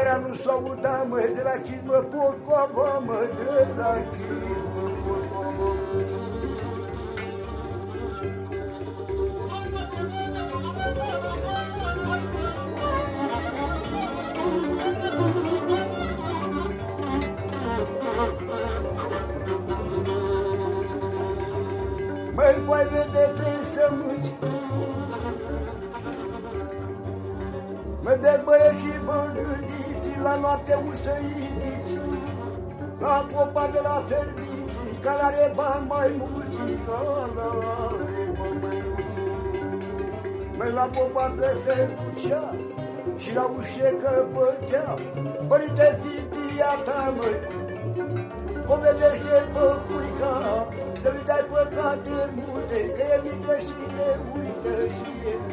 era no solo da mãe mă, de la chis, mă, porcova, mă, de la mãe mă, porcova. Măi, poate mãe trei să muci, Mă dezbăie La noapte să iubiți La popa de la fermiții Că are bani mai mulți Că are bani mai mulți Măi, la popa că se ducea Și la ușe că bătea Părinte Sfintia ta, măi. Povedește păpurica Să-i dai păcate multe Că e mică și e uită Și e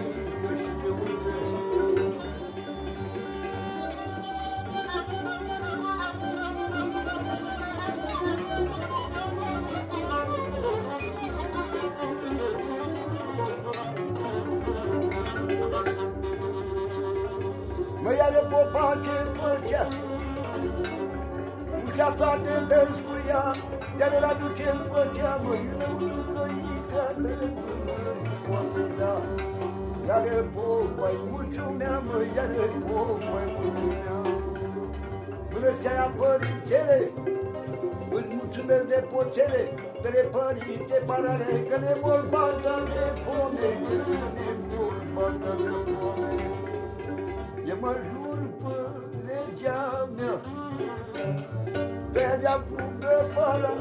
Mă iară popa ce făcea Ușa toate dăscuia Iar el aduce în făcea Măi, înăuntru căica Poate da Iară popa-i mulțumea Mă, iară popa-i mulțumea. Bună seara, părințele Îți mulțumesc de poțele De părinte parale Că ne mor banda de fome Că ne mor banda de fome Eu mă jur pe legea mea. Vedea cum de para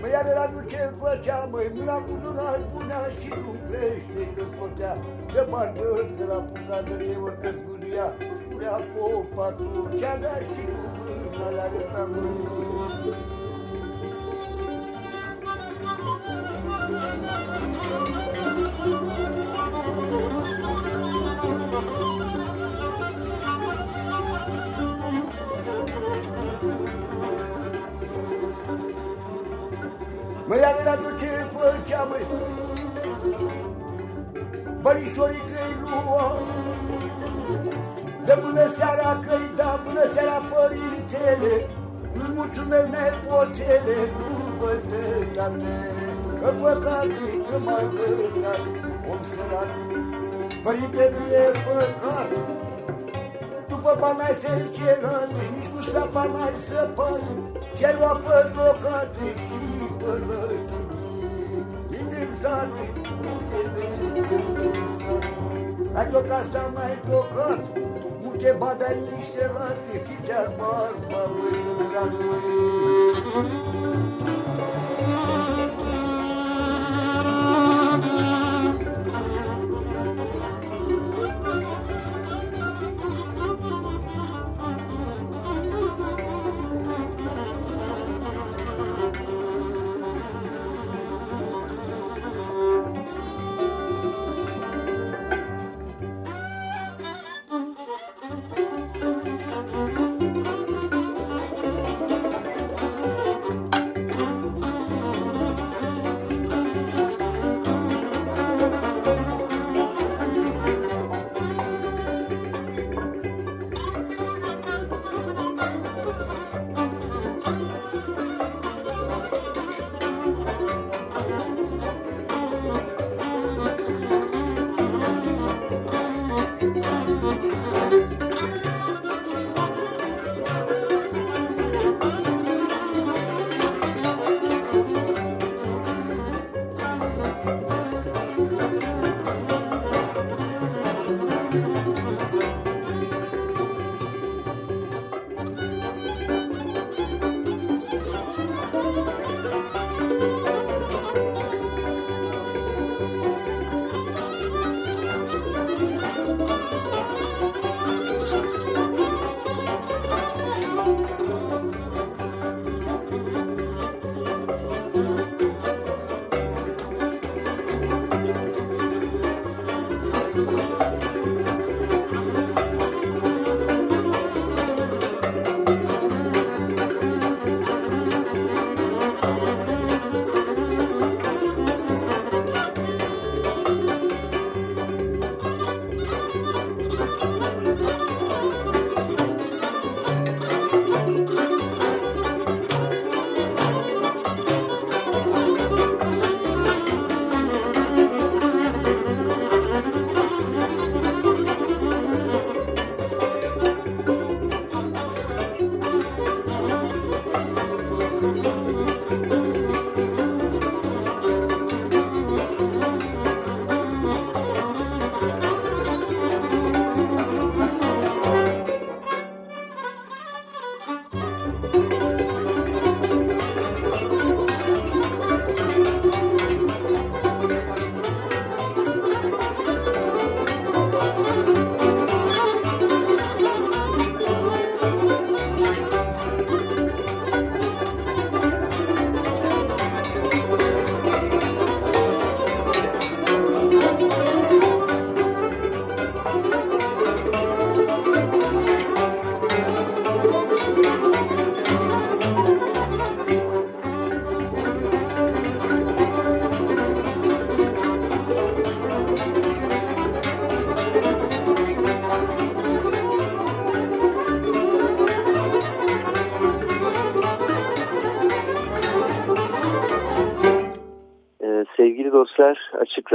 Mă iar la duce făcea Măi mâna cu luna punea Și nu crește că scotea. De barbă de la pucadărie Ori că zguria Spunea popa tu Ce-a dat și cu mâna Le arăta mâini Nu-ți mulțumesc nepoțele Nu vă stătate Că păcate că m-ai lăsat Om sărat. Părinte nu e păcat. După bani ai să cerat, nici cu sapa n-ai săpat, și-ai luat pe tocate și pe lături. E din sate, muntele, din sate. Ai tocat sau n-ai tocat, که بدنی شود فکر بار باوی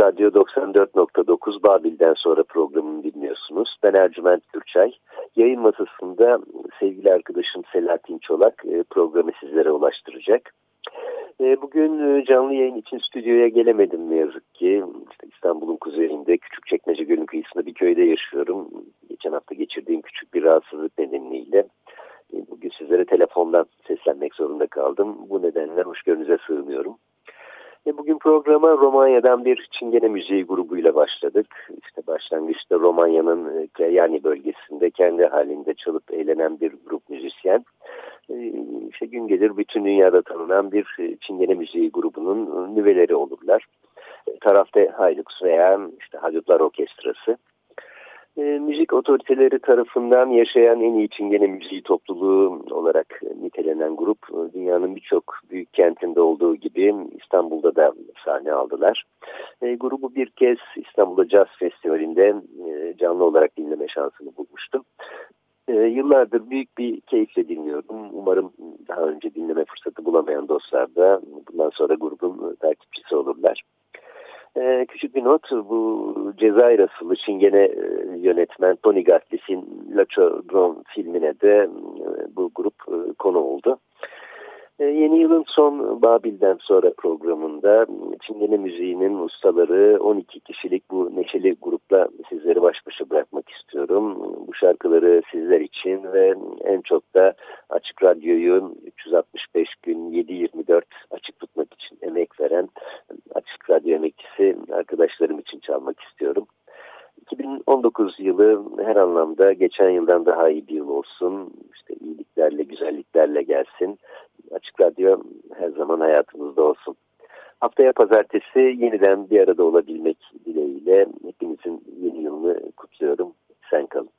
Radyo 94.9 Babil'den sonra programını dinliyorsunuz. Ben Ercüment Gürçay. Yayın masasında sevgili arkadaşım Selahattin Çolak e, programı sizlere ulaştıracak. E, bugün e, canlı yayın için stüdyoya gelemedim ne yazık ki. İşte İstanbul'un kuzeyinde Küçükçekmece Gölü'nün kıyısında bir köyde yaşıyorum. Geçen hafta geçirdiğim küçük bir rahatsızlık nedeniyle bugün sizlere telefondan seslenmek zorunda kaldım. Bu nedenle hoşgörünüze sığınıyorum. Bugün programa Romanya'dan bir Çingene müziği grubuyla başladık. İşte başlangıçta Romanya'nın Kreyani e, bölgesinde kendi halinde çalıp eğlenen bir grup müzisyen. E, işte gün gelir bütün dünyada tanınan bir e, Çingene müziği grubunun nüveleri olurlar. Tarafta Haylux veya işte Haydutlar Orkestrası e, müzik otoriteleri tarafından yaşayan en iyi çingene müziği topluluğu olarak nitelenen grup e, dünyanın birçok büyük kentinde olduğu gibi İstanbul'da da sahne aldılar. E, grubu bir kez İstanbul'da Jazz Festivali'nde e, canlı olarak dinleme şansını bulmuştum. E, yıllardır büyük bir keyifle dinliyorum. Umarım daha önce dinleme fırsatı bulamayan dostlar da bundan sonra grubun takipçisi olurlar. Ee, küçük bir not bu Cezayir asıllı Çingene e, yönetmen Tony Gatlis'in La Chodron filmine de e, bu grup e, konu oldu. Ee, yeni yılın son Babil'den sonra programında Çingene müziğinin ustaları 12 kişilik bu neşeli grupla sizleri baş başa bırakmak istiyorum. Bu şarkıları sizler için ve en çok da Açık Radyo'yu 365 gün 7-24 açık tutmak için emek veren Açık Radyo emekçisi arkadaşlarım için çalmak istiyorum. 2019 yılı her anlamda geçen yıldan daha iyi bir yıl olsun. İşte iyiliklerle, güzelliklerle gelsin. Açık Radyo her zaman hayatımızda olsun. Haftaya pazartesi yeniden bir arada olabilmek dileğiyle hepinizin yeni yılını kutluyorum. Sen kalın.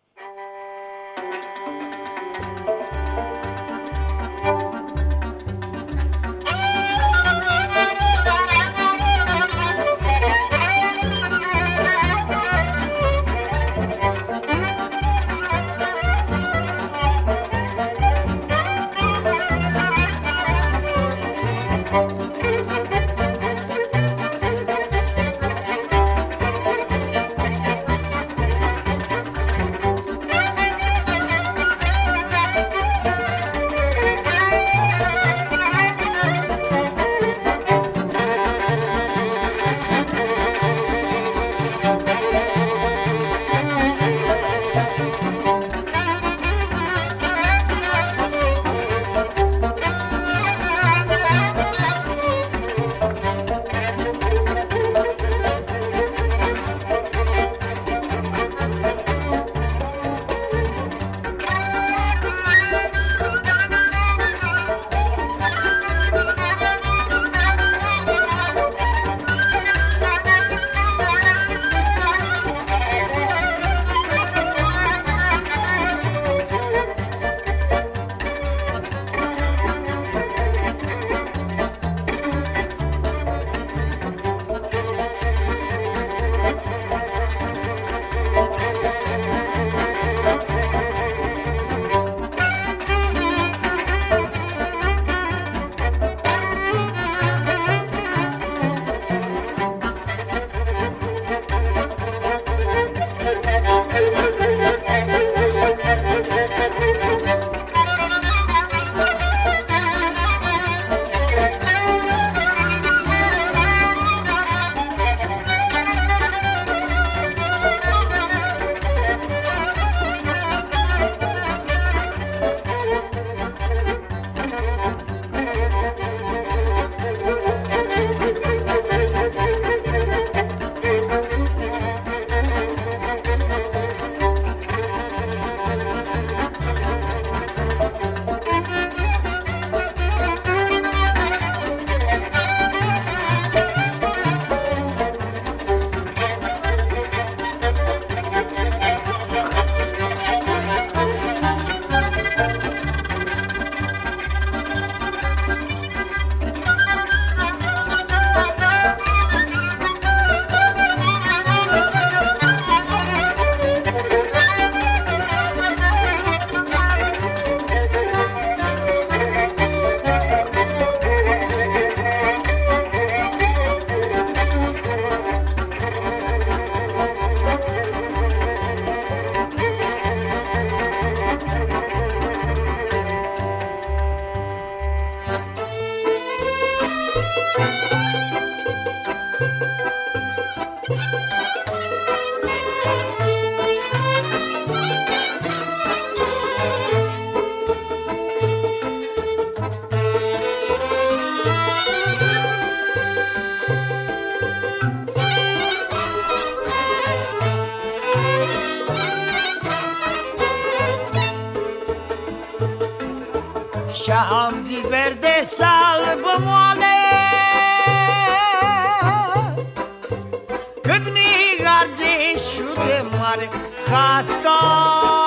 ارزش شده مر خستان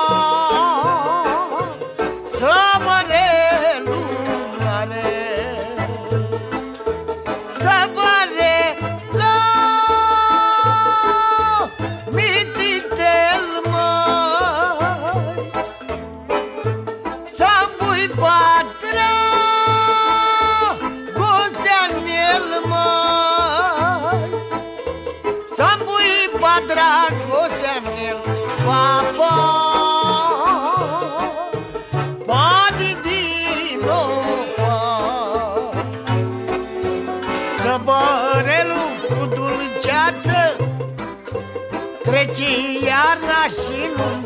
imagino.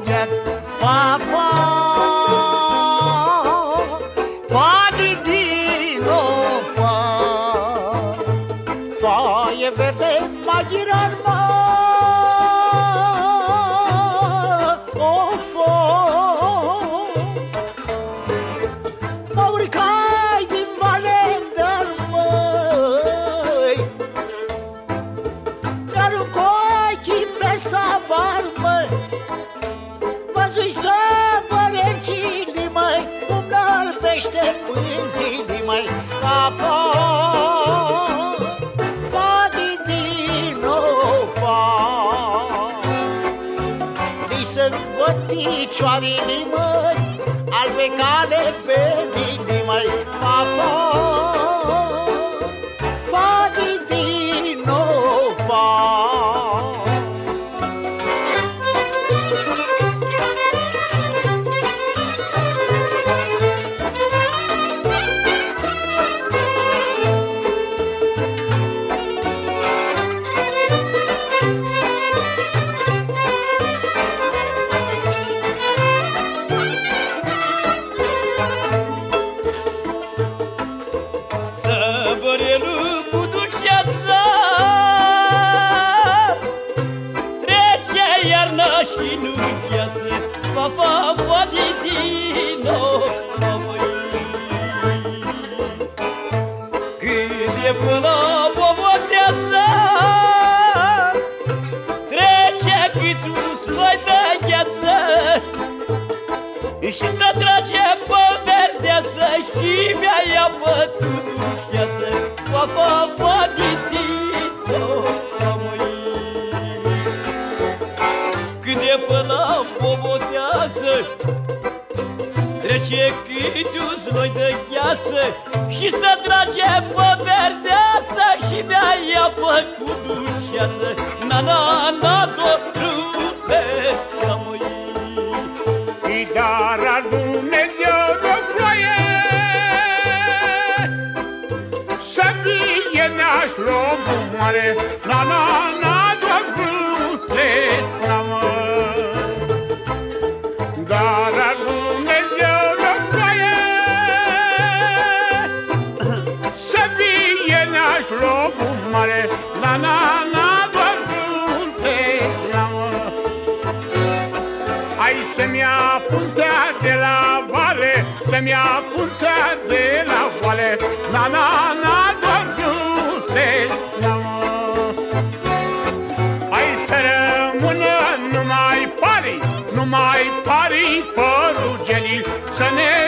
inimă Albe care pe inimă slobul mare. La la la bărbunte slamul Hai să-mi ia puntea de la vale Să-mi ia puntea de la vale La la la doar slamul Hai să rămână numai pari Numai pari părugenii Să ne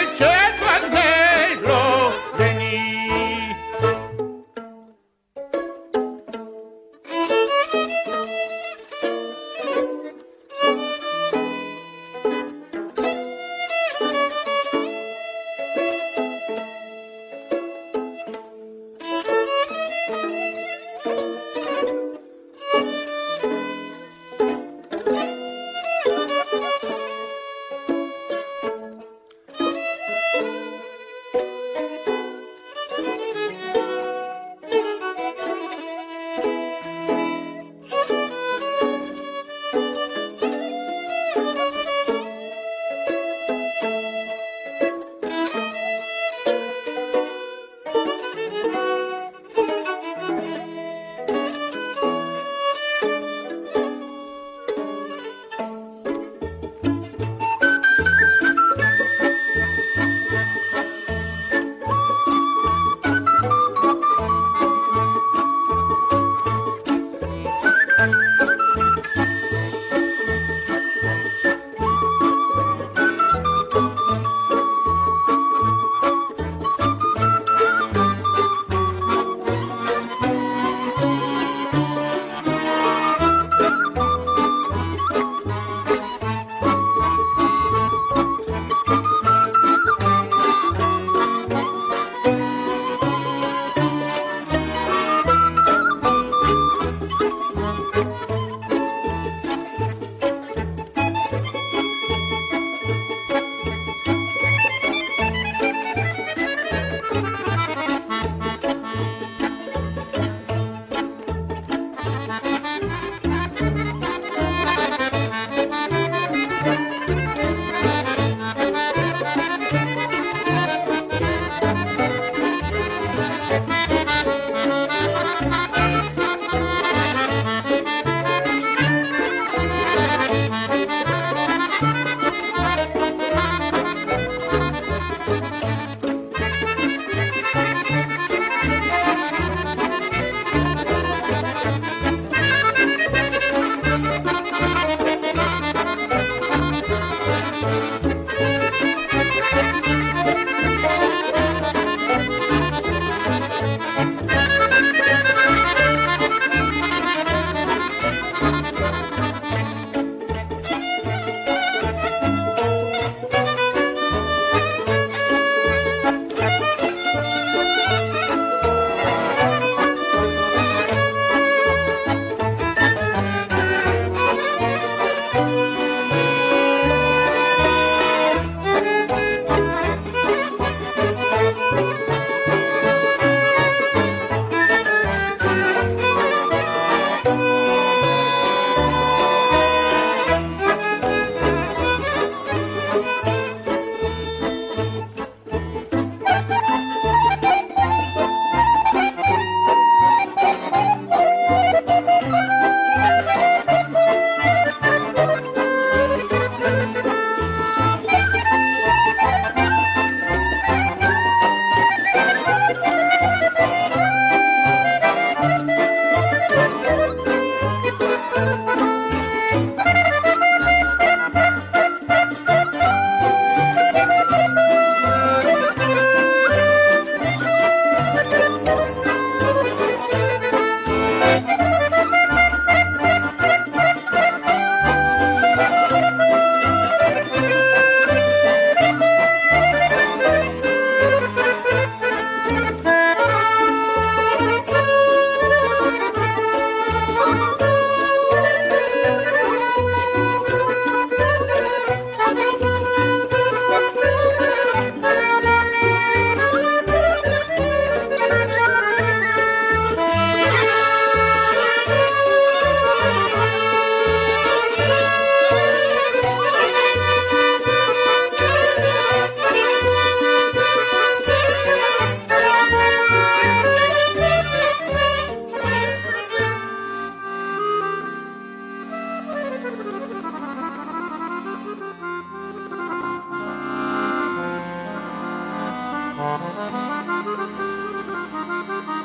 Thank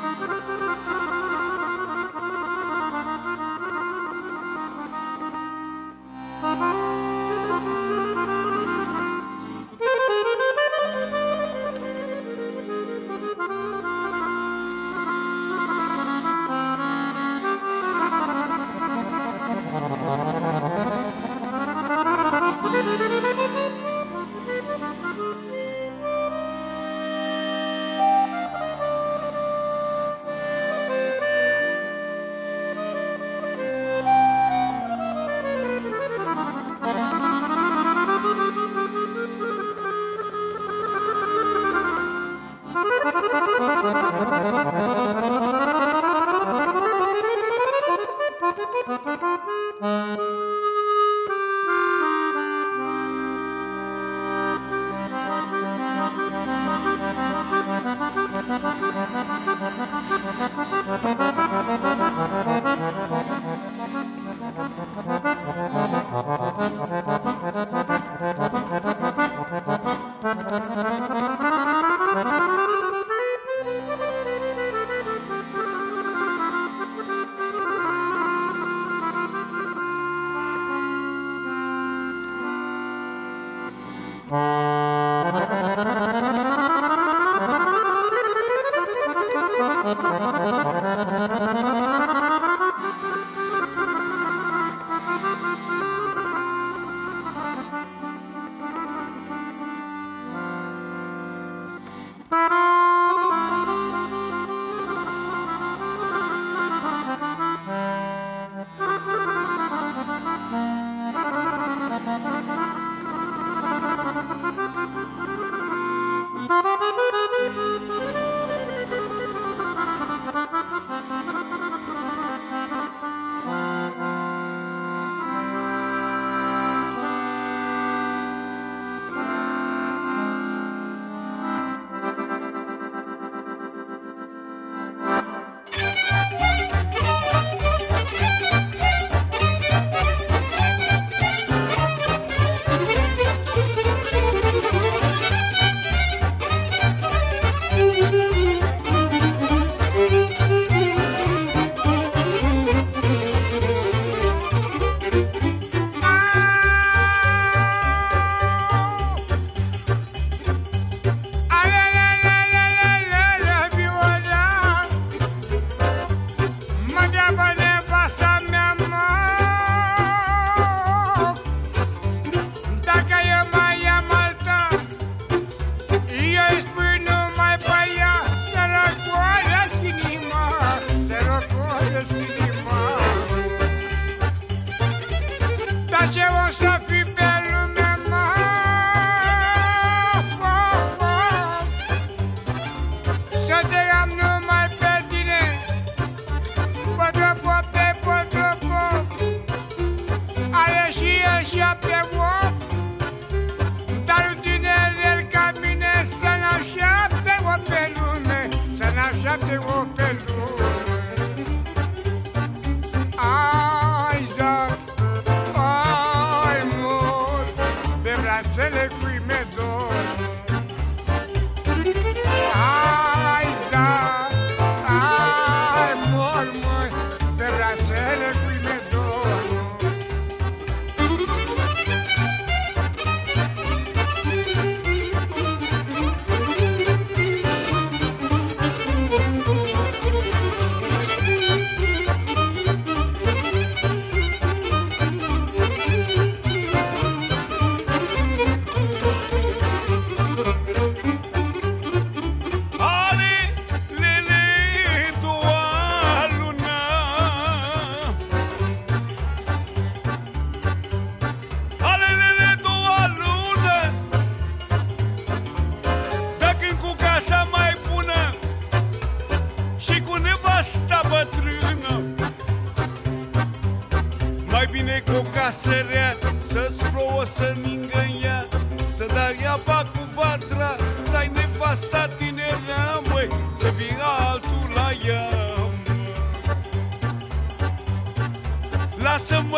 you. doctor walked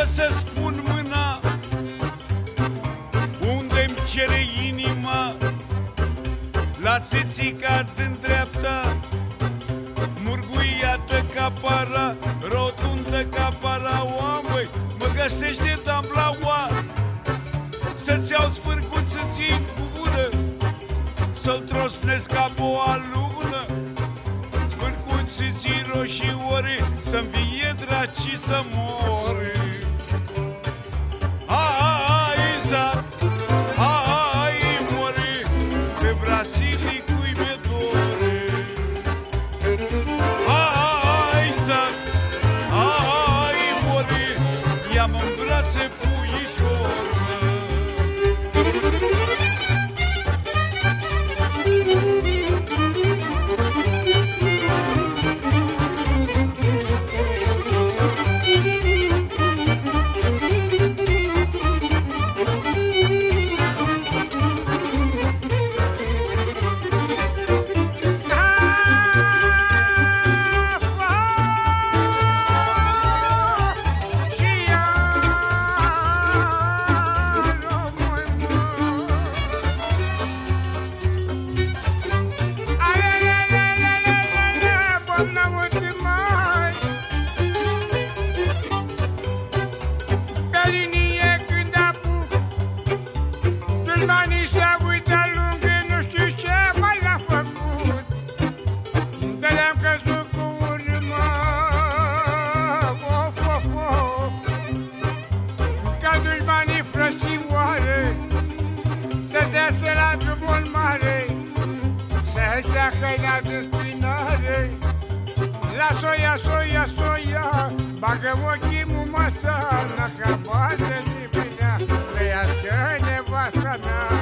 Lasă-mă să spun mâna Unde-mi cere inima. La țițica din dreapta Murguiată ca para Rotundă ca paraua, măi Mă găsește tablaua Să-ți iau sfârcut să ții cu gură Să-l trosnesc ca o alună. Sfârcut să ții roșii ore Să-mi vie draci să mori now.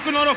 com o